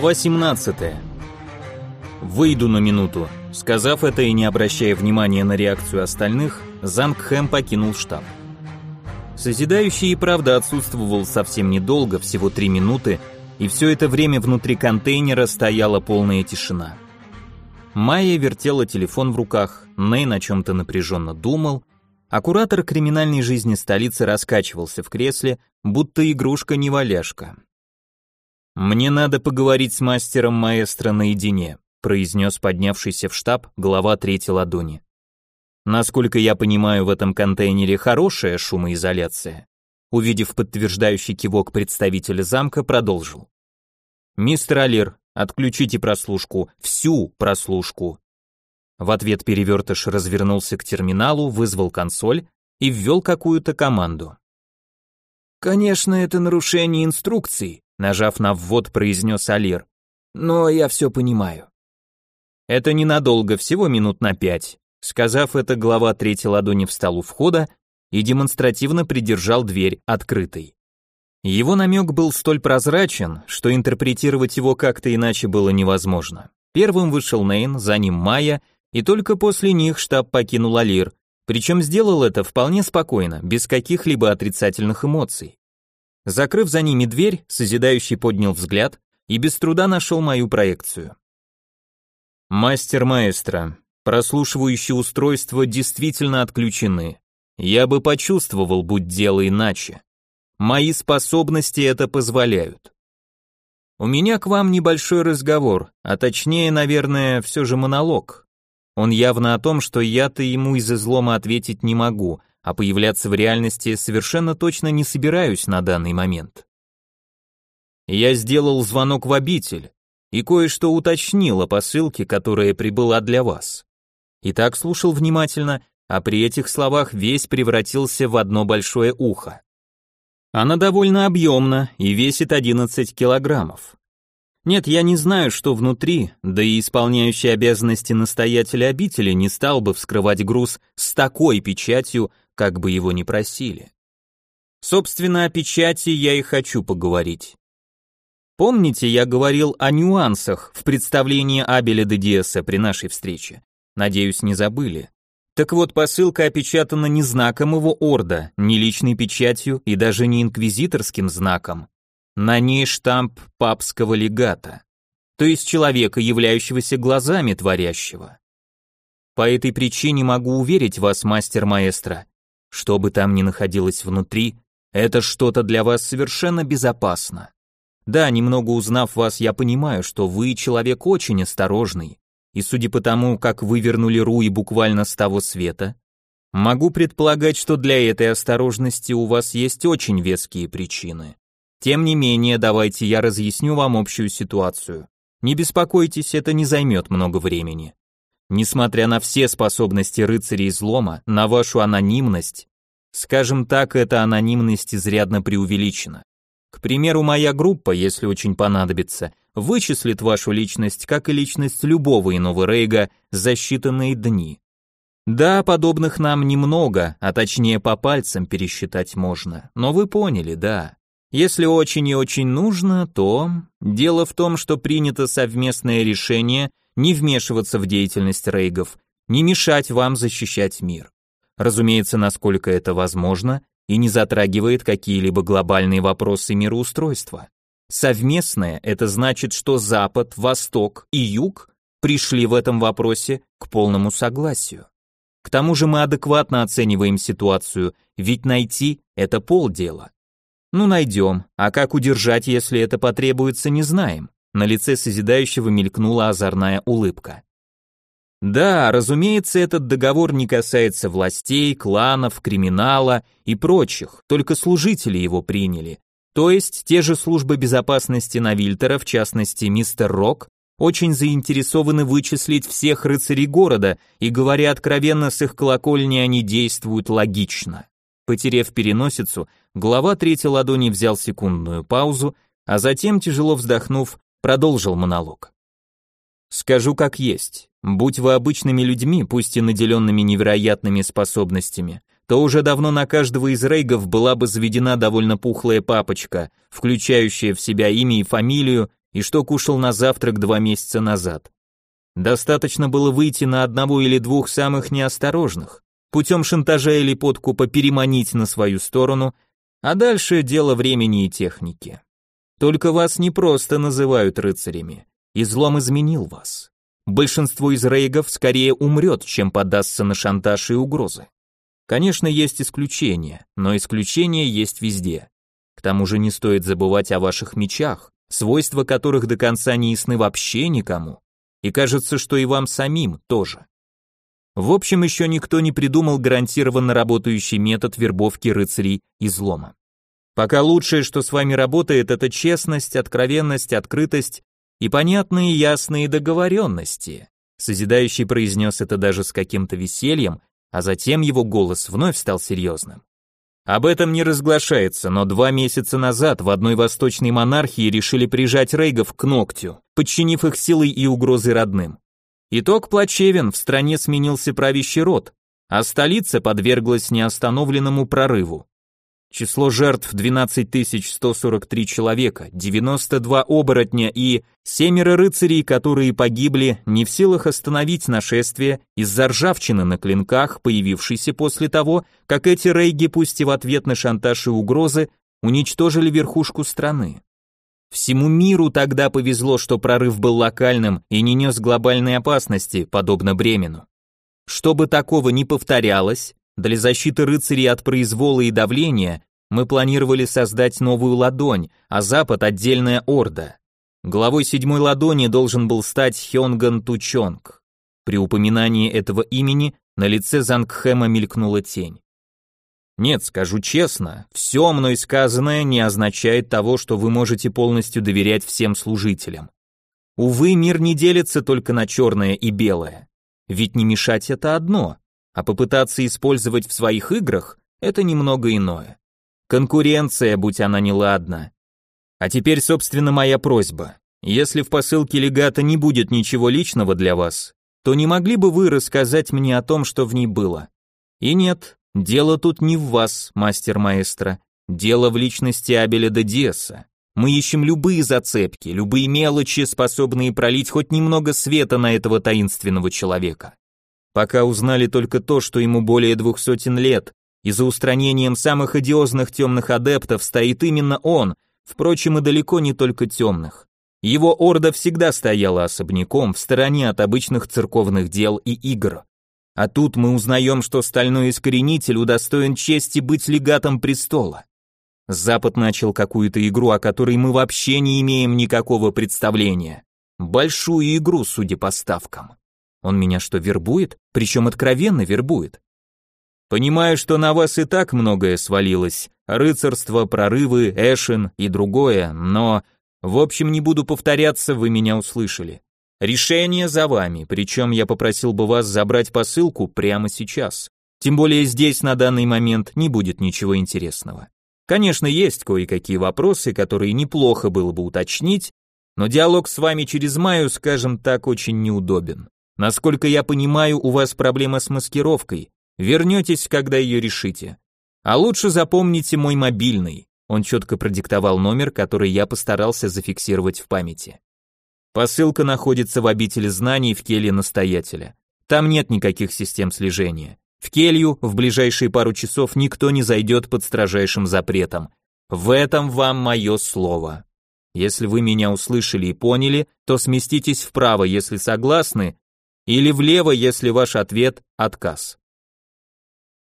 Глава 17. Выйду на минуту. Сказав это и не обращая внимания на реакцию остальных, Зангхэм покинул штаб. Созидающий и правда отсутствовал совсем недолго, всего три минуты, и все это время внутри контейнера стояла полная тишина. Майя вертела телефон в руках, Нейн о чем-то напряженно думал, а куратор криминальной жизни столицы раскачивался в кресле, будто игрушка-неваляшка. «Мне надо поговорить с мастером маэстро наедине», произнес поднявшийся в штаб глава третьей ладони. Насколько я понимаю, в этом контейнере хорошая шумоизоляция. Увидев подтверждающий кивок представителя замка, продолжил. «Мистер Алир, отключите прослушку, всю прослушку». В ответ перевертыш развернулся к терминалу, вызвал консоль и ввел какую-то команду. «Конечно, это нарушение инструкций», нажав на ввод, произнес Алир. Но я все понимаю. Это ненадолго, всего минут на пять. Сказав это, глава третьей ладони встал у входа и демонстративно придержал дверь открытой. Его намек был столь прозрачен, что интерпретировать его как-то иначе было невозможно. Первым вышел Нейн, за ним Майя, и только после них штаб покинул Алир, причем сделал это вполне спокойно, без каких-либо отрицательных эмоций. Закрыв за ними дверь, созидающий поднял взгляд и без труда нашел мою проекцию. Мастер маэстро, прослушивающие устройства действительно отключены. Я бы почувствовал, будь дело иначе. Мои способности это позволяют. У меня к вам небольшой разговор, а точнее, наверное, все же монолог. Он явно о том, что я-то ему из излома ответить не могу, а появляться в реальности совершенно точно не собираюсь на данный момент. Я сделал звонок в обитель и кое-что уточнил о посылке, которая прибыла для вас. И так слушал внимательно, а при этих словах весь превратился в одно большое ухо. Она довольно объемна и весит 11 килограммов. Нет, я не знаю, что внутри, да и исполняющий обязанности настоятеля обители не стал бы вскрывать груз с такой печатью, как бы его ни просили. Собственно, о печати я и хочу поговорить. Помните, я говорил о нюансах в представлении Абеля де Диэса при нашей встрече? Надеюсь, не забыли. Так вот, посылка опечатана не знаком его орда, не личной печатью и даже не инквизиторским знаком. На ней штамп папского легата, то есть человека, являющегося глазами творящего. По этой причине могу уверить вас, мастер-маэстро, что бы там ни находилось внутри, это что-то для вас совершенно безопасно. Да, немного узнав вас, я понимаю, что вы человек очень осторожный, и судя по тому, как вы вернули Руи буквально с того света, могу предполагать, что для этой осторожности у вас есть очень веские причины. Тем не менее, давайте я разъясню вам общую ситуацию. Не беспокойтесь, это не займет много времени. Несмотря на все способности рыцарей излома, на вашу анонимность, скажем так, эта анонимность изрядно преувеличена. К примеру, моя группа, если очень понадобится, вычислит вашу личность, как и личность любого иного рейга, за считанные дни. Да, подобных нам немного, а точнее по пальцам пересчитать можно, но вы поняли, да. Если очень и очень нужно, то... Дело в том, что принято совместное решение не вмешиваться в деятельность рейгов, не мешать вам защищать мир. Разумеется, насколько это возможно, и не затрагивает какие-либо глобальные вопросы мироустройства. Совместное – это значит, что Запад, Восток и Юг пришли в этом вопросе к полному согласию. К тому же мы адекватно оцениваем ситуацию, ведь найти – это полдела. Ну найдем, а как удержать, если это потребуется, не знаем. На лице созидающего мелькнула озорная улыбка. Да, разумеется, этот договор не касается властей, кланов, криминала и прочих, только служители его приняли. То есть те же службы безопасности Навильтера, в частности мистер Рок, очень заинтересованы вычислить всех рыцарей города, и говоря откровенно, с их колокольни они действуют логично. Потерев переносицу, глава третьей ладони взял секундную паузу, а затем, тяжело вздохнув, продолжил монолог. Скажу как есть. Будь вы обычными людьми, пусть и наделенными невероятными способностями, то уже давно на каждого из рейгов была бы заведена довольно пухлая папочка, включающая в себя имя и фамилию и что кушал на завтрак два месяца назад. Достаточно было выйти на одного или двух самых неосторожных, путем шантажа или подкупа переманить на свою сторону, а дальше дело времени и техники. Только вас не просто называют рыцарями. Излом изменил вас. Большинство из рейгов скорее умрет, чем подастся на шантаж и угрозы. Конечно, есть исключения, но исключения есть везде. К тому же не стоит забывать о ваших мечах, свойства которых до конца не ясны вообще никому. И кажется, что и вам самим тоже. В общем, еще никто не придумал гарантированно работающий метод вербовки рыцарей излома. Пока лучшее, что с вами работает, это честность, откровенность, открытость и понятные ясные договоренности. Созидающий произнес это даже с каким-то весельем, а затем его голос вновь стал серьезным. Об этом не разглашается, но два месяца назад в одной восточной монархии решили прижать рейгов к ногтю, подчинив их силой и угрозой родным. Итог плачевен, в стране сменился правящий род, а столица подверглась неостановленному прорыву. Число жертв 12143 человека, 92 оборотня и семеро рыцарей, которые погибли, не в силах остановить нашествие из-за ржавчины на клинках, появившейся после того, как эти рейги, пусть и в ответ на шантаж и угрозы, уничтожили верхушку страны. Всему миру тогда повезло, что прорыв был локальным и не нес глобальной опасности, подобно Бремену. Чтобы такого не повторялось, для защиты рыцарей от произвола и давления мы планировали создать новую ладонь, а Запад отдельная орда. Главой седьмой ладони должен был стать Хёнган Тучонг. При упоминании этого имени на лице Зангхэма мелькнула тень. Нет, скажу честно, все мной сказанное не означает того, что вы можете полностью доверять всем служителям. Увы, мир не делится только на черное и белое. Ведь не мешать это одно, а попытаться использовать в своих играх – это немного иное. Конкуренция, будь она неладна. А теперь, собственно, моя просьба. Если в посылке легата не будет ничего личного для вас, то не могли бы вы рассказать мне о том, что в ней было? И нет, дело тут не в вас, мастер-маэстро. Дело в личности Абеля де Диаса. Мы ищем любые зацепки, любые мелочи, способные пролить хоть немного света на этого таинственного человека. Пока узнали только то, что ему более двух сотен лет, и за устранением самых одиозных темных адептов стоит именно он, впрочем, и далеко не только темных. Его орда всегда стояла особняком, в стороне от обычных церковных дел и игр. А тут мы узнаем, что стальной искоренитель удостоен чести быть легатом престола. Запад начал какую-то игру, о которой мы вообще не имеем никакого представления. Большую игру, судя по ставкам. Он меня что, вербует? Причем откровенно вербует. Понимаю, что на вас и так многое свалилось. Рыцарство, прорывы, Эшен и другое, но... В общем, не буду повторяться, вы меня услышали. Решение за вами, причем я попросил бы вас забрать посылку прямо сейчас. Тем более здесь на данный момент не будет ничего интересного. Конечно, есть кое-какие вопросы, которые неплохо было бы уточнить, но диалог с вами через Маю, скажем так, очень неудобен. Насколько я понимаю, у вас проблема с маскировкой. Вернетесь, когда ее решите. А лучше запомните мой мобильный. Он четко продиктовал номер, который я постарался зафиксировать в памяти. Посылка находится в обители знаний в келье настоятеля. Там нет никаких систем слежения. В келью в ближайшие пару часов никто не зайдет под строжайшим запретом. В этом вам мое слово. Если вы меня услышали и поняли, то сместитесь вправо, если согласны, или влево, если ваш ответ – отказ.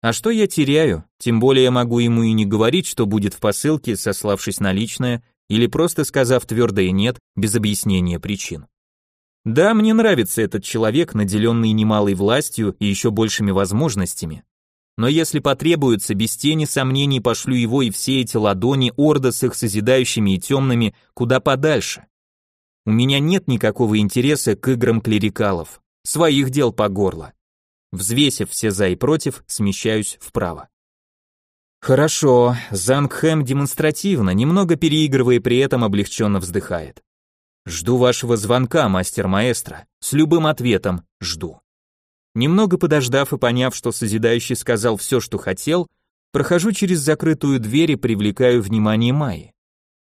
А что я теряю? Тем более могу ему и не говорить, что будет в посылке, сославшись на личное, или просто сказав твердое «нет» без объяснения причин. Да, мне нравится этот человек, наделенный немалой властью и еще большими возможностями. Но если потребуется, без тени сомнений пошлю его и все эти ладони Орда с их созидающими и темными куда подальше. У меня нет никакого интереса к играм клерикалов своих дел по горло. Взвесив все за и против, смещаюсь вправо. Хорошо, Зангхэм демонстративно, немного переигрывая при этом облегченно вздыхает. Жду вашего звонка, мастер-маэстро, с любым ответом жду. Немного подождав и поняв, что Созидающий сказал все, что хотел, прохожу через закрытую дверь и привлекаю внимание Майи.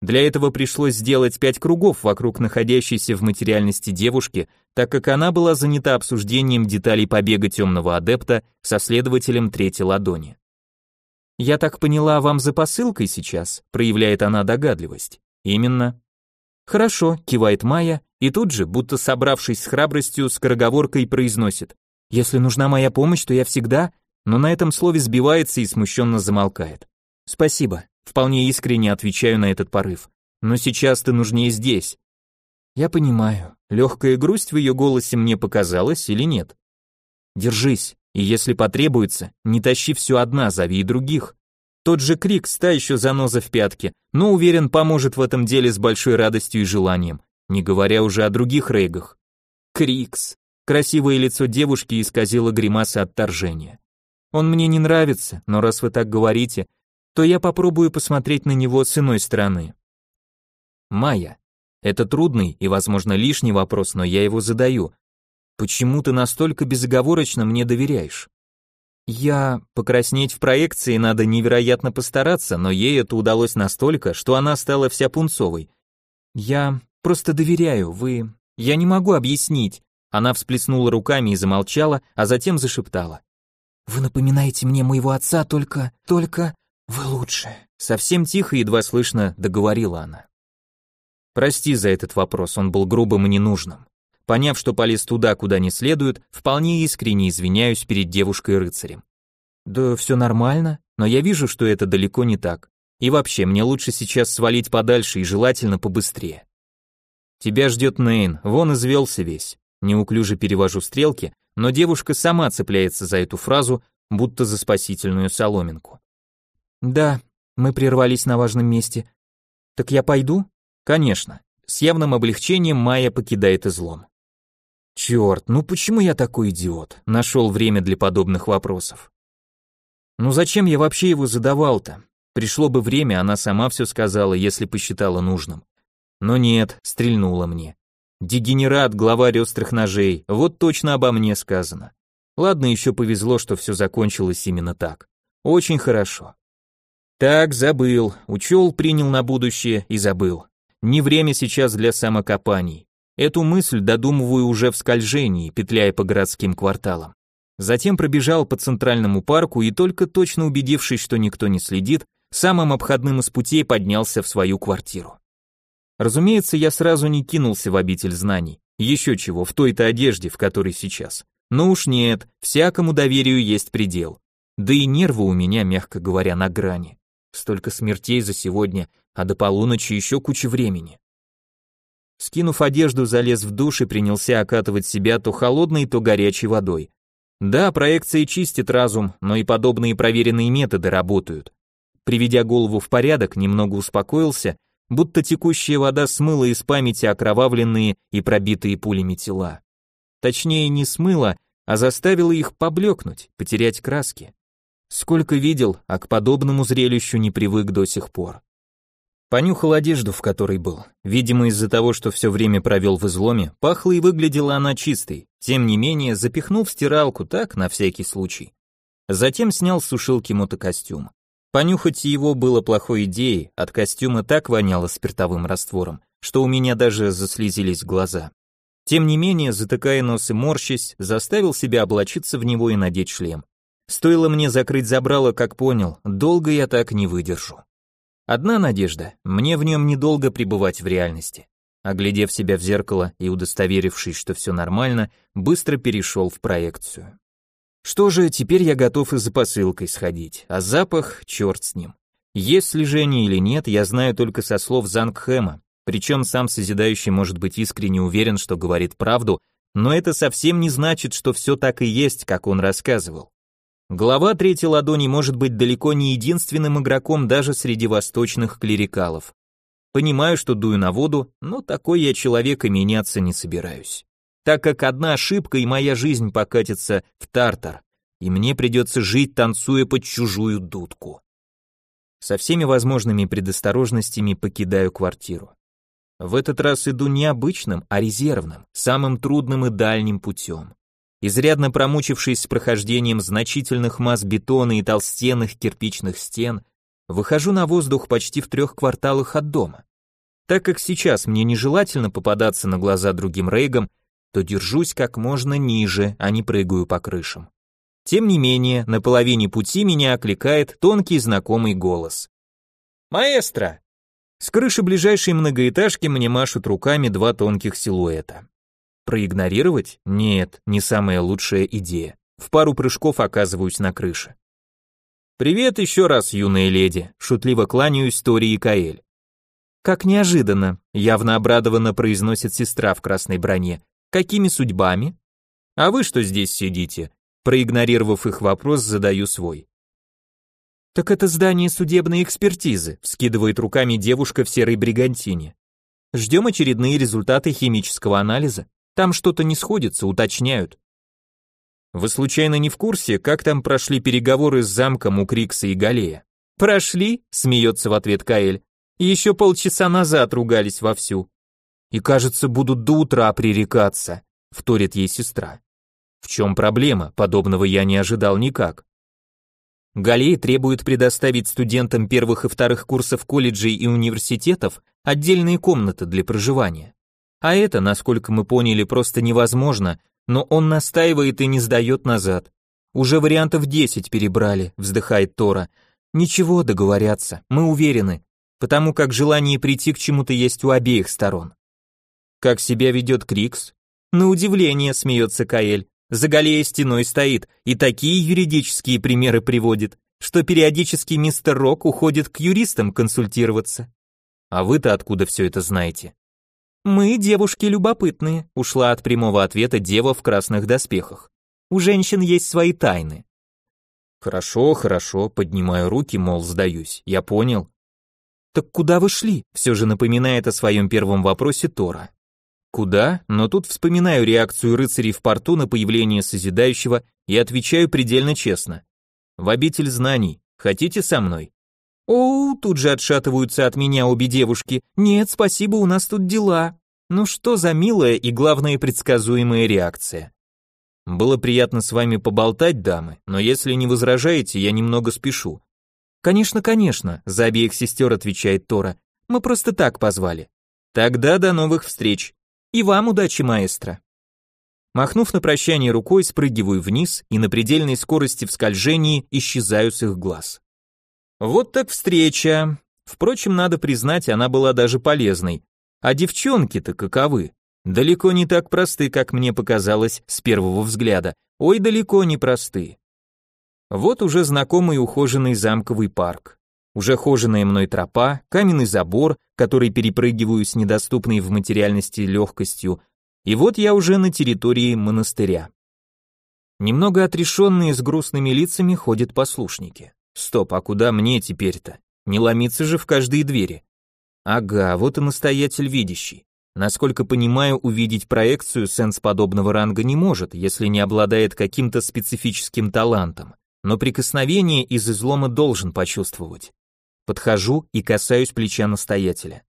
Для этого пришлось сделать пять кругов вокруг находящейся в материальности девушки, так как она была занята обсуждением деталей побега темного адепта со следователем третьей ладони. «Я так поняла, вам за посылкой сейчас?» проявляет она догадливость. «Именно». «Хорошо», кивает Майя, и тут же, будто собравшись с храбростью, скороговоркой произносит. «Если нужна моя помощь, то я всегда...» Но на этом слове сбивается и смущенно замолкает. «Спасибо», вполне искренне отвечаю на этот порыв. «Но сейчас ты нужнее здесь». Я понимаю, легкая грусть в ее голосе мне показалась или нет. Держись, и если потребуется, не тащи все одна, зови и других. Тот же крик, ста еще заноза в пятке, но уверен, поможет в этом деле с большой радостью и желанием, не говоря уже о других рейгах. Крикс. Красивое лицо девушки исказило гримаса отторжения. Он мне не нравится, но раз вы так говорите, то я попробую посмотреть на него с иной стороны. Майя. Это трудный и, возможно, лишний вопрос, но я его задаю. Почему ты настолько безоговорочно мне доверяешь? Я... Покраснеть в проекции надо невероятно постараться, но ей это удалось настолько, что она стала вся пунцовой. Я просто доверяю, вы... Я не могу объяснить. Она всплеснула руками и замолчала, а затем зашептала. «Вы напоминаете мне моего отца, только... только... Вы лучше». Совсем тихо и едва слышно договорила она. Прости за этот вопрос, он был грубым и ненужным. Поняв, что полез туда, куда не следует, вполне искренне извиняюсь перед девушкой-рыцарем. Да все нормально, но я вижу, что это далеко не так. И вообще, мне лучше сейчас свалить подальше и желательно побыстрее. Тебя ждет Нейн, вон извелся весь. Неуклюже перевожу стрелки, но девушка сама цепляется за эту фразу, будто за спасительную соломинку. Да, мы прервались на важном месте. Так я пойду? Конечно. С явным облегчением Майя покидает излом. Черт, ну почему я такой идиот? Нашел время для подобных вопросов. Ну зачем я вообще его задавал-то? Пришло бы время, она сама все сказала, если посчитала нужным. Но нет, стрельнула мне. Дегенерат, глава острых ножей, вот точно обо мне сказано. Ладно, еще повезло, что все закончилось именно так. Очень хорошо. Так, забыл, учел, принял на будущее и забыл. Не время сейчас для самокопаний. Эту мысль додумываю уже в скольжении, петляя по городским кварталам. Затем пробежал по центральному парку и только точно убедившись, что никто не следит, самым обходным из путей поднялся в свою квартиру. Разумеется, я сразу не кинулся в обитель знаний. Еще чего, в той-то одежде, в которой сейчас. Но уж нет, всякому доверию есть предел. Да и нервы у меня, мягко говоря, на грани. Столько смертей за сегодня, а до полуночи еще куча времени. Скинув одежду, залез в душ и принялся окатывать себя то холодной, то горячей водой. Да, проекция чистит разум, но и подобные проверенные методы работают. Приведя голову в порядок, немного успокоился, будто текущая вода смыла из памяти окровавленные и пробитые пулями тела. Точнее, не смыла, а заставила их поблекнуть, потерять краски. Сколько видел, а к подобному зрелищу не привык до сих пор. Понюхал одежду, в которой был. Видимо, из-за того, что все время провел в изломе, пахла и выглядела она чистой. Тем не менее, запихнул в стиралку так, на всякий случай. Затем снял с сушилки мотокостюм. Понюхать его было плохой идеей, от костюма так воняло спиртовым раствором, что у меня даже заслезились глаза. Тем не менее, затыкая нос и морщась, заставил себя облачиться в него и надеть шлем. Стоило мне закрыть забрало, как понял, долго я так не выдержу. Одна надежда, мне в нем недолго пребывать в реальности. Оглядев себя в зеркало и удостоверившись, что все нормально, быстро перешел в проекцию. Что же, теперь я готов и за посылкой сходить, а запах, черт с ним. Есть слежение или нет, я знаю только со слов Зангхэма, причем сам Созидающий может быть искренне уверен, что говорит правду, но это совсем не значит, что все так и есть, как он рассказывал. Глава третьей ладони может быть далеко не единственным игроком даже среди восточных клерикалов. Понимаю, что дую на воду, но такой я человек и меняться не собираюсь. Так как одна ошибка и моя жизнь покатится в тартар, и мне придется жить, танцуя под чужую дудку. Со всеми возможными предосторожностями покидаю квартиру. В этот раз иду не обычным, а резервным, самым трудным и дальним путем. Изрядно промучившись с прохождением значительных масс бетона и толстенных кирпичных стен, выхожу на воздух почти в трех кварталах от дома. Так как сейчас мне нежелательно попадаться на глаза другим рейгам, то держусь как можно ниже, а не прыгаю по крышам. Тем не менее, на половине пути меня окликает тонкий знакомый голос. «Маэстро!» С крыши ближайшей многоэтажки мне машут руками два тонких силуэта. Проигнорировать? Нет, не самая лучшая идея. В пару прыжков оказываюсь на крыше. «Привет еще раз, юная леди», — шутливо кланяюсь Тори и Каэль. «Как неожиданно», — явно обрадованно произносит сестра в красной броне. «Какими судьбами?» «А вы что здесь сидите?» Проигнорировав их вопрос, задаю свой. «Так это здание судебной экспертизы», — вскидывает руками девушка в серой бригантине. «Ждем очередные результаты химического анализа. Там что-то не сходится, уточняют». «Вы случайно не в курсе, как там прошли переговоры с замком у Крикса и Галея?» «Прошли?» — смеется в ответ Каэль. «Еще полчаса назад ругались вовсю». «И, кажется, будут до утра пререкаться», — вторит ей сестра. В чем проблема? Подобного я не ожидал никак. Галей требует предоставить студентам первых и вторых курсов колледжей и университетов отдельные комнаты для проживания. А это, насколько мы поняли, просто невозможно, но он настаивает и не сдает назад. Уже вариантов 10 перебрали, вздыхает Тора. Ничего, договорятся, мы уверены, потому как желание прийти к чему-то есть у обеих сторон. Как себя ведет Крикс? На удивление, смеется Каэль. За Галея стеной стоит и такие юридические примеры приводит, что периодически мистер Рок уходит к юристам консультироваться. А вы-то откуда все это знаете? Мы девушки любопытные, ушла от прямого ответа дева в красных доспехах. У женщин есть свои тайны. Хорошо, хорошо, поднимаю руки, мол, сдаюсь. Я понял. Так куда вы шли? Все же напоминает о своем первом вопросе Тора. Куда? Но тут вспоминаю реакцию рыцарей в порту на появление Созидающего и отвечаю предельно честно. В обитель знаний. Хотите со мной? О, тут же отшатываются от меня обе девушки. Нет, спасибо, у нас тут дела. Ну что за милая и главное предсказуемая реакция. Было приятно с вами поболтать, дамы, но если не возражаете, я немного спешу. Конечно, конечно, за обеих сестер отвечает Тора. Мы просто так позвали. Тогда до новых встреч. И вам удачи, маэстро. Махнув на прощание рукой, спрыгиваю вниз и на предельной скорости в скольжении исчезаю с их глаз. Вот так встреча. Впрочем, надо признать, она была даже полезной. А девчонки-то каковы? Далеко не так просты, как мне показалось с первого взгляда. Ой, далеко не просты. Вот уже знакомый ухоженный замковый парк уже хоженая мной тропа, каменный забор, который перепрыгиваю с недоступной в материальности легкостью, и вот я уже на территории монастыря. Немного отрешенные с грустными лицами ходят послушники. Стоп, а куда мне теперь-то? Не ломиться же в каждые двери. Ага, вот и настоятель видящий. Насколько понимаю, увидеть проекцию сенс подобного ранга не может, если не обладает каким-то специфическим талантом, но прикосновение из излома должен почувствовать. Подхожу и касаюсь плеча настоятеля.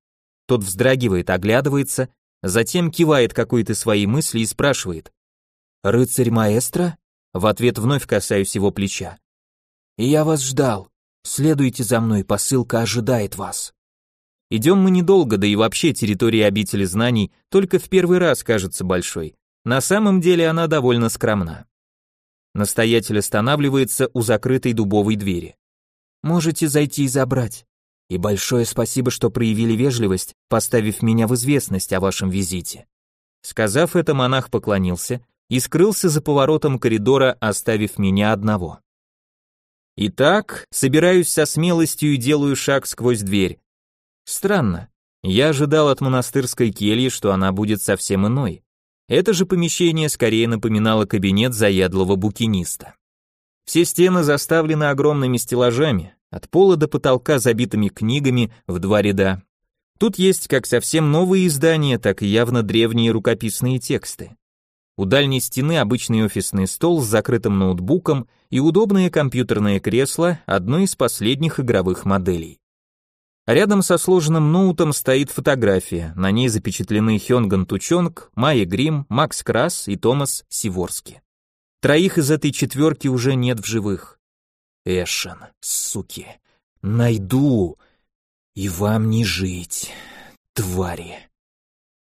Тот вздрагивает, оглядывается, затем кивает какой-то своей мысли и спрашивает. «Рыцарь маэстро?» В ответ вновь касаюсь его плеча. «Я вас ждал. Следуйте за мной, посылка ожидает вас». Идем мы недолго, да и вообще территория обители знаний только в первый раз кажется большой. На самом деле она довольно скромна. Настоятель останавливается у закрытой дубовой двери. Можете зайти и забрать. И большое спасибо, что проявили вежливость, поставив меня в известность о вашем визите. Сказав это, монах поклонился и скрылся за поворотом коридора, оставив меня одного. Итак, собираюсь со смелостью и делаю шаг сквозь дверь. Странно. Я ожидал от монастырской кельи, что она будет совсем иной. Это же помещение скорее напоминало кабинет заядлого букиниста. Все стены заставлены огромными стеллажами, от пола до потолка забитыми книгами в два ряда. Тут есть как совсем новые издания, так и явно древние рукописные тексты. У дальней стены обычный офисный стол с закрытым ноутбуком и удобное компьютерное кресло одной из последних игровых моделей. Рядом со сложенным ноутом стоит фотография, на ней запечатлены Хёнган Тучонг, Майя Грим, Макс Крас и Томас Сиворски. Троих из этой четверки уже нет в живых. Эшен, суки, найду, и вам не жить. Твари.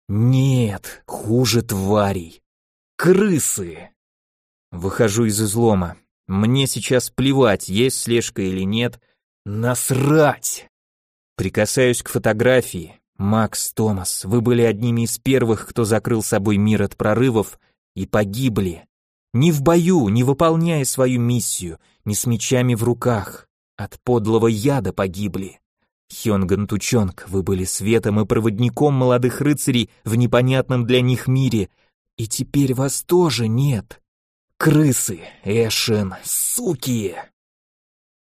Нет, хуже тварей. Крысы. Выхожу из излома. Мне сейчас плевать, есть слежка или нет. Насрать! Прикасаюсь к фотографии. Макс Томас, вы были одними из первых, кто закрыл собой мир от прорывов и погибли. Не в бою, не выполняя свою миссию, не с мечами в руках. От подлого яда погибли. Хёнган Тучонг, вы были светом и проводником молодых рыцарей в непонятном для них мире, и теперь вас тоже нет. Крысы, Эшен, суки!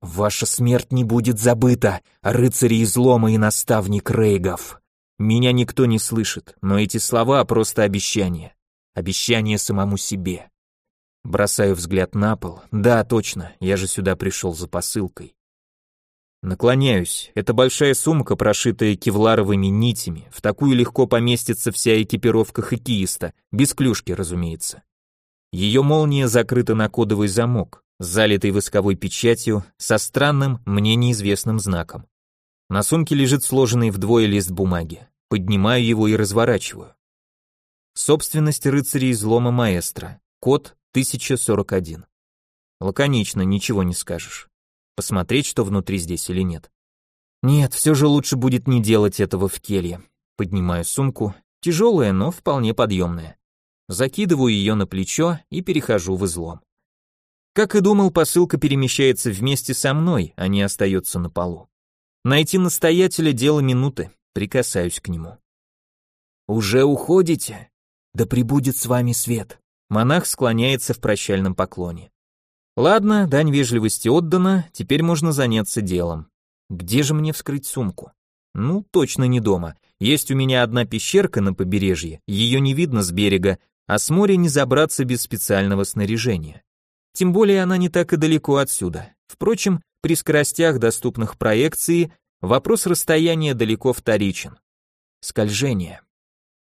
Ваша смерть не будет забыта, рыцари излома и наставник Рейгов. Меня никто не слышит, но эти слова просто обещания. Обещание самому себе. Бросаю взгляд на пол. Да, точно, я же сюда пришел за посылкой. Наклоняюсь. Это большая сумка, прошитая кевларовыми нитями. В такую легко поместится вся экипировка хоккеиста, без клюшки, разумеется. Ее молния закрыта на кодовый замок, залитый восковой печатью, со странным, мне неизвестным знаком. На сумке лежит сложенный вдвое лист бумаги. Поднимаю его и разворачиваю. Собственность рыцарей излома маэстро. Код 1041. Лаконично, ничего не скажешь. Посмотреть, что внутри здесь или нет. Нет, все же лучше будет не делать этого в келье. Поднимаю сумку, тяжелая, но вполне подъемная. Закидываю ее на плечо и перехожу в излом. Как и думал, посылка перемещается вместе со мной, а не остается на полу. Найти настоятеля дело минуты, прикасаюсь к нему. «Уже уходите? Да прибудет с вами свет!» Монах склоняется в прощальном поклоне. Ладно, дань вежливости отдана, теперь можно заняться делом. Где же мне вскрыть сумку? Ну, точно не дома. Есть у меня одна пещерка на побережье, ее не видно с берега, а с моря не забраться без специального снаряжения. Тем более она не так и далеко отсюда. Впрочем, при скоростях, доступных проекции, вопрос расстояния далеко вторичен. Скольжение.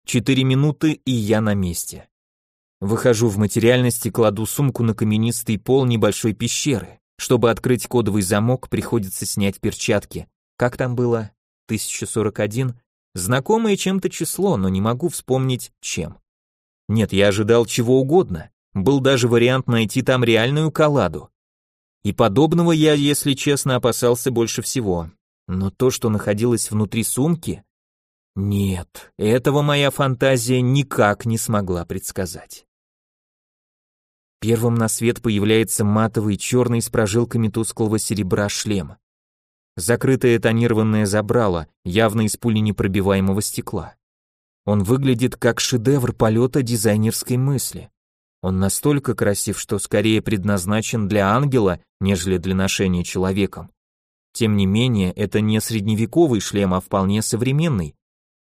Четыре минуты, и я на месте. Выхожу в материальность и кладу сумку на каменистый пол небольшой пещеры. Чтобы открыть кодовый замок, приходится снять перчатки. Как там было? 1041? Знакомое чем-то число, но не могу вспомнить, чем. Нет, я ожидал чего угодно. Был даже вариант найти там реальную колладу. И подобного я, если честно, опасался больше всего. Но то, что находилось внутри сумки... Нет, этого моя фантазия никак не смогла предсказать. Первым на свет появляется матовый черный с прожилками тусклого серебра шлем. Закрытое тонированное забрало, явно из пули непробиваемого стекла. Он выглядит как шедевр полета дизайнерской мысли. Он настолько красив, что скорее предназначен для ангела, нежели для ношения человеком. Тем не менее, это не средневековый шлем, а вполне современный.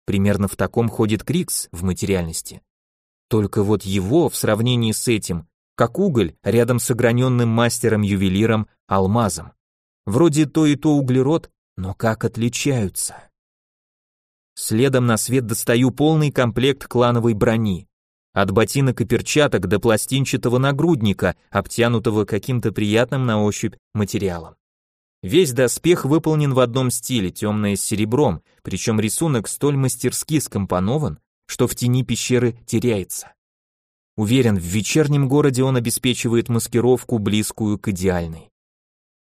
Примерно в таком ходит Крикс в материальности. Только вот его, в сравнении с этим, как уголь рядом с ограненным мастером-ювелиром алмазом. Вроде то и то углерод, но как отличаются? Следом на свет достаю полный комплект клановой брони. От ботинок и перчаток до пластинчатого нагрудника, обтянутого каким-то приятным на ощупь материалом. Весь доспех выполнен в одном стиле, темное с серебром, причем рисунок столь мастерски скомпонован, что в тени пещеры теряется. Уверен, в вечернем городе он обеспечивает маскировку, близкую к идеальной.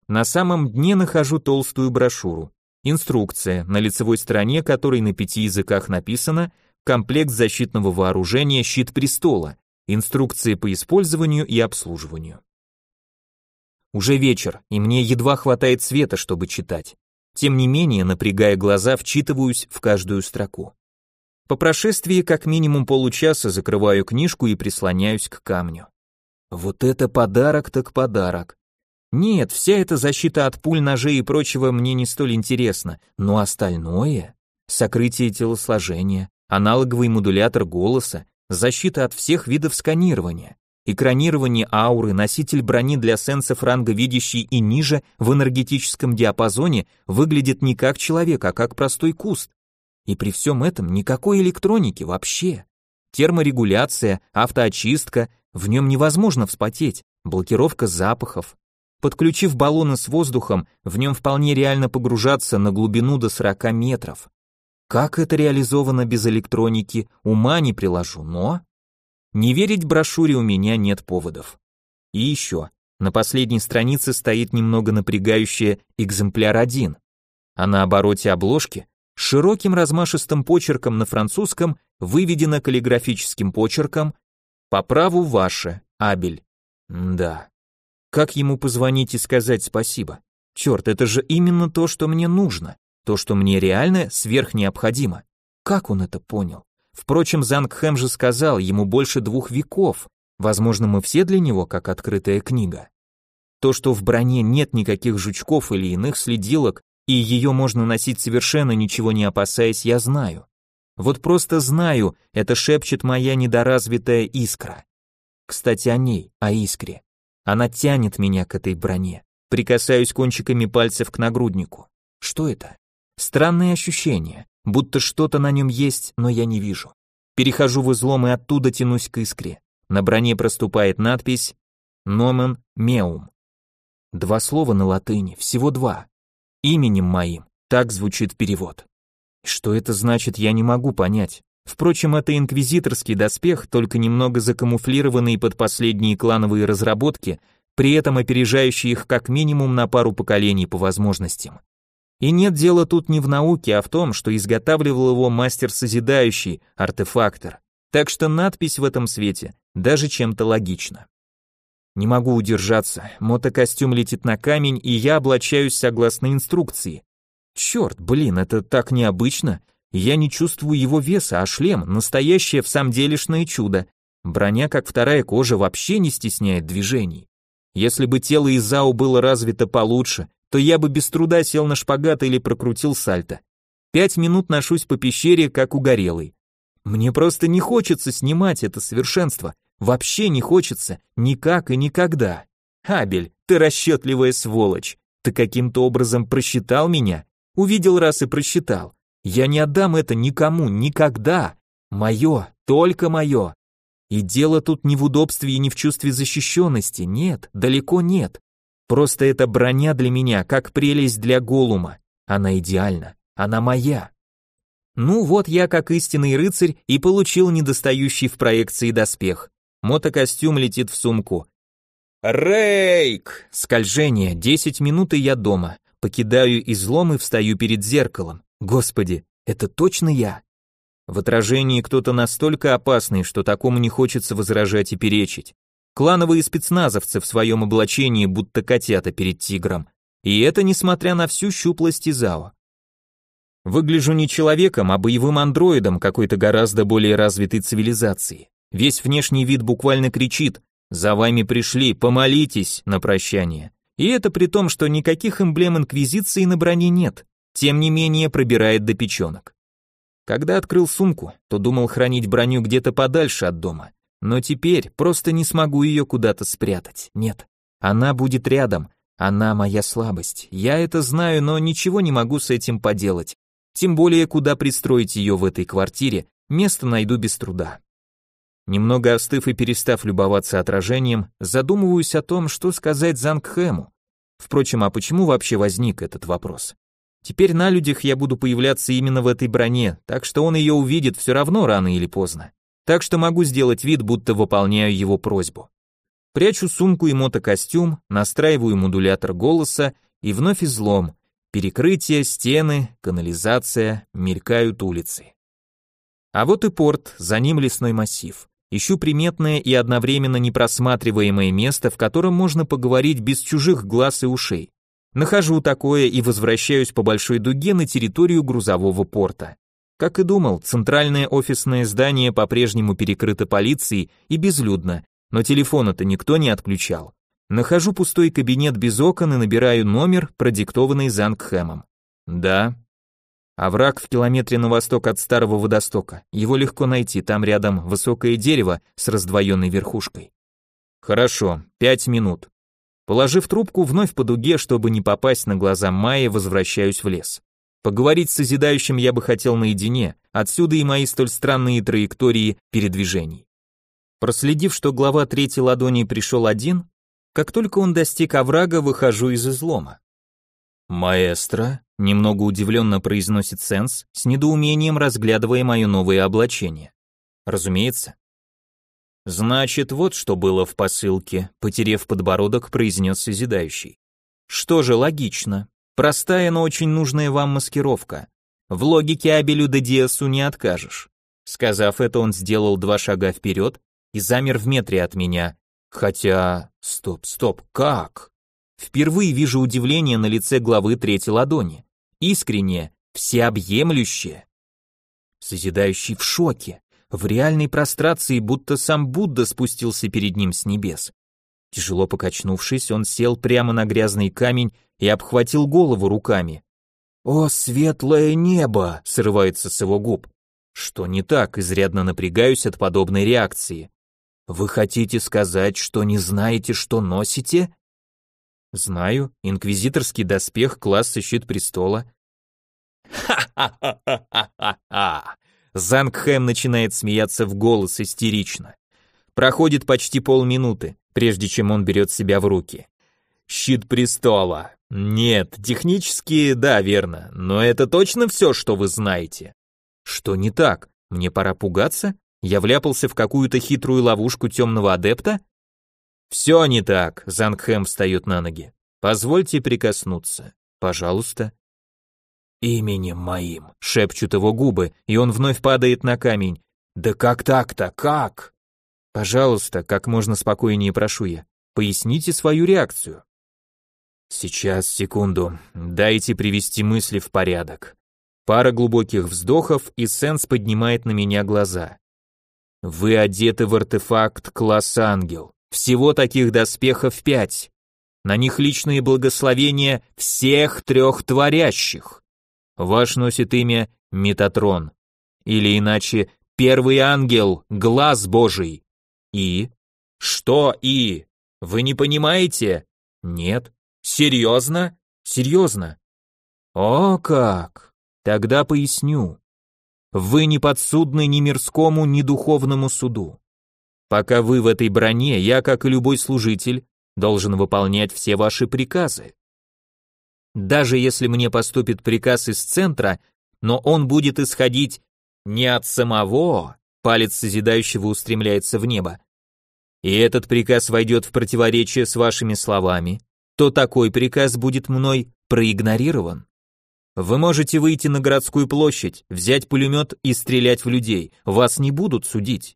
На самом дне нахожу толстую брошюру. Инструкция, на лицевой стороне которой на пяти языках написано «Комплект защитного вооружения «Щит престола», инструкции по использованию и обслуживанию». Уже вечер, и мне едва хватает света, чтобы читать. Тем не менее, напрягая глаза, вчитываюсь в каждую строку. По прошествии как минимум получаса закрываю книжку и прислоняюсь к камню. Вот это подарок так подарок. Нет, вся эта защита от пуль, ножей и прочего мне не столь интересна, но остальное — сокрытие телосложения, аналоговый модулятор голоса, защита от всех видов сканирования, экранирование ауры, носитель брони для сенсов ранга видящий и ниже в энергетическом диапазоне выглядит не как человек, а как простой куст. И при всем этом никакой электроники вообще. Терморегуляция, автоочистка, в нем невозможно вспотеть, блокировка запахов. Подключив баллоны с воздухом, в нем вполне реально погружаться на глубину до 40 метров. Как это реализовано без электроники, ума не приложу, но... Не верить брошюре у меня нет поводов. И еще, на последней странице стоит немного напрягающее экземпляр 1, а на обороте обложки широким размашистым почерком на французском выведено каллиграфическим почерком «По праву ваше, Абель». да. Как ему позвонить и сказать спасибо? Черт, это же именно то, что мне нужно, то, что мне реально сверхнеобходимо. Как он это понял? Впрочем, Зангхэм же сказал, ему больше двух веков. Возможно, мы все для него как открытая книга. То, что в броне нет никаких жучков или иных следилок, и ее можно носить совершенно ничего не опасаясь, я знаю. Вот просто знаю, это шепчет моя недоразвитая искра. Кстати, о ней, о искре. Она тянет меня к этой броне. Прикасаюсь кончиками пальцев к нагруднику. Что это? Странные ощущения будто что-то на нем есть, но я не вижу. Перехожу в излом и оттуда тянусь к искре. На броне проступает надпись «Номен Меум». Два слова на латыни, всего два. Именем моим, так звучит перевод. Что это значит, я не могу понять. Впрочем, это инквизиторский доспех, только немного закамуфлированный под последние клановые разработки, при этом опережающий их как минимум на пару поколений по возможностям. И нет дела тут не в науке, а в том, что изготавливал его мастер-созидающий, артефактор. Так что надпись в этом свете даже чем-то логична. Не могу удержаться, мотокостюм летит на камень, и я облачаюсь согласно инструкции. Черт, блин, это так необычно. Я не чувствую его веса, а шлем — настоящее в самом делешное чудо. Броня, как вторая кожа, вообще не стесняет движений. Если бы тело Изао было развито получше, то я бы без труда сел на шпагат или прокрутил сальто. Пять минут ношусь по пещере, как угорелый. Мне просто не хочется снимать это совершенство. Вообще не хочется, никак и никогда. Абель, ты расчетливая сволочь. Ты каким-то образом просчитал меня? Увидел раз и просчитал. Я не отдам это никому, никогда. Мое, только мое. И дело тут не в удобстве и не в чувстве защищенности, нет, далеко нет. Просто эта броня для меня как прелесть для голума. Она идеальна, она моя. Ну вот я, как истинный рыцарь, и получил недостающий в проекции доспех. Мотокостюм летит в сумку. Рейк! Скольжение, 10 минут и я дома. Покидаю излом и встаю перед зеркалом. Господи, это точно я? В отражении кто-то настолько опасный, что такому не хочется возражать и перечить. Клановые спецназовцы в своем облачении, будто котята перед тигром. И это несмотря на всю щуплость Изао. Выгляжу не человеком, а боевым андроидом какой-то гораздо более развитой цивилизации. Весь внешний вид буквально кричит «За вами пришли, помолитесь» на прощание. И это при том, что никаких эмблем Инквизиции на броне нет, тем не менее пробирает до печенок. Когда открыл сумку, то думал хранить броню где-то подальше от дома. Но теперь просто не смогу ее куда-то спрятать. Нет, она будет рядом. Она моя слабость. Я это знаю, но ничего не могу с этим поделать. Тем более, куда пристроить ее в этой квартире, место найду без труда. Немного остыв и перестав любоваться отражением, задумываюсь о том, что сказать Зангхэму. Впрочем, а почему вообще возник этот вопрос? Теперь на людях я буду появляться именно в этой броне, так что он ее увидит все равно рано или поздно так что могу сделать вид, будто выполняю его просьбу. Прячу сумку и мотокостюм, настраиваю модулятор голоса и вновь излом. Перекрытие, стены, канализация, мелькают улицы. А вот и порт, за ним лесной массив. Ищу приметное и одновременно непросматриваемое место, в котором можно поговорить без чужих глаз и ушей. Нахожу такое и возвращаюсь по большой дуге на территорию грузового порта. Как и думал, центральное офисное здание по-прежнему перекрыто полицией и безлюдно, но телефона-то никто не отключал. Нахожу пустой кабинет без окон и набираю номер, продиктованный Зангхэмом. Да. Овраг в километре на восток от старого водостока. Его легко найти, там рядом высокое дерево с раздвоенной верхушкой. Хорошо, пять минут. Положив трубку вновь по дуге, чтобы не попасть на глаза Майи, возвращаюсь в лес. Поговорить с созидающим я бы хотел наедине, отсюда и мои столь странные траектории передвижений. Проследив, что глава третьей ладони пришел один, как только он достиг оврага, выхожу из излома. «Маэстро?» — немного удивленно произносит Сенс, с недоумением разглядывая мое новое облачение. «Разумеется». «Значит, вот что было в посылке», — потерев подбородок, произнес Созидающий. «Что же, логично. Простая, но очень нужная вам маскировка. В логике Абелю де не откажешь». Сказав это, он сделал два шага вперед и замер в метре от меня. Хотя... Стоп, стоп, как? Впервые вижу удивление на лице главы третьей ладони. Искреннее, всеобъемлющее. Созидающий в шоке, в реальной прострации, будто сам Будда спустился перед ним с небес. Тяжело покачнувшись, он сел прямо на грязный камень и обхватил голову руками. «О, светлое небо!» — срывается с его губ. Что не так, изрядно напрягаюсь от подобной реакции. «Вы хотите сказать, что не знаете, что носите?» Знаю, инквизиторский доспех класса щит престола. Ха-ха-ха-ха-ха-ха! Зангхэм начинает смеяться в голос истерично. Проходит почти полминуты, прежде чем он берет себя в руки. Щит престола. Нет, технически, да, верно, но это точно все, что вы знаете. Что не так? Мне пора пугаться? Я вляпался в какую-то хитрую ловушку темного адепта? «Все не так», — Зангхэм встает на ноги. «Позвольте прикоснуться. Пожалуйста». «Именем моим», — шепчут его губы, и он вновь падает на камень. «Да как так-то, как?» «Пожалуйста, как можно спокойнее прошу я, поясните свою реакцию». «Сейчас, секунду, дайте привести мысли в порядок». Пара глубоких вздохов, и Сенс поднимает на меня глаза. «Вы одеты в артефакт класс ангел. Всего таких доспехов пять. На них личные благословения всех трех творящих. Ваш носит имя Метатрон. Или иначе, первый ангел, глаз Божий. И? Что и? Вы не понимаете? Нет. Серьезно? Серьезно. О как! Тогда поясню. Вы не подсудны ни мирскому, ни духовному суду. Пока вы в этой броне, я, как и любой служитель, должен выполнять все ваши приказы. Даже если мне поступит приказ из центра, но он будет исходить не от самого, палец созидающего устремляется в небо, и этот приказ войдет в противоречие с вашими словами, то такой приказ будет мной проигнорирован. Вы можете выйти на городскую площадь, взять пулемет и стрелять в людей, вас не будут судить.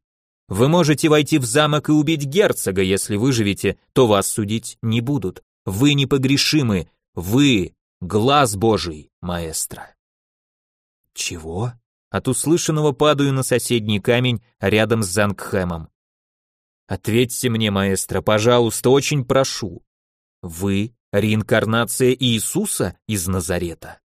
Вы можете войти в замок и убить герцога, если выживете, то вас судить не будут. Вы непогрешимы, вы глаз Божий, маэстро. Чего? От услышанного падаю на соседний камень рядом с Зангхэмом. Ответьте мне, маэстро, пожалуйста, очень прошу. Вы реинкарнация Иисуса из Назарета?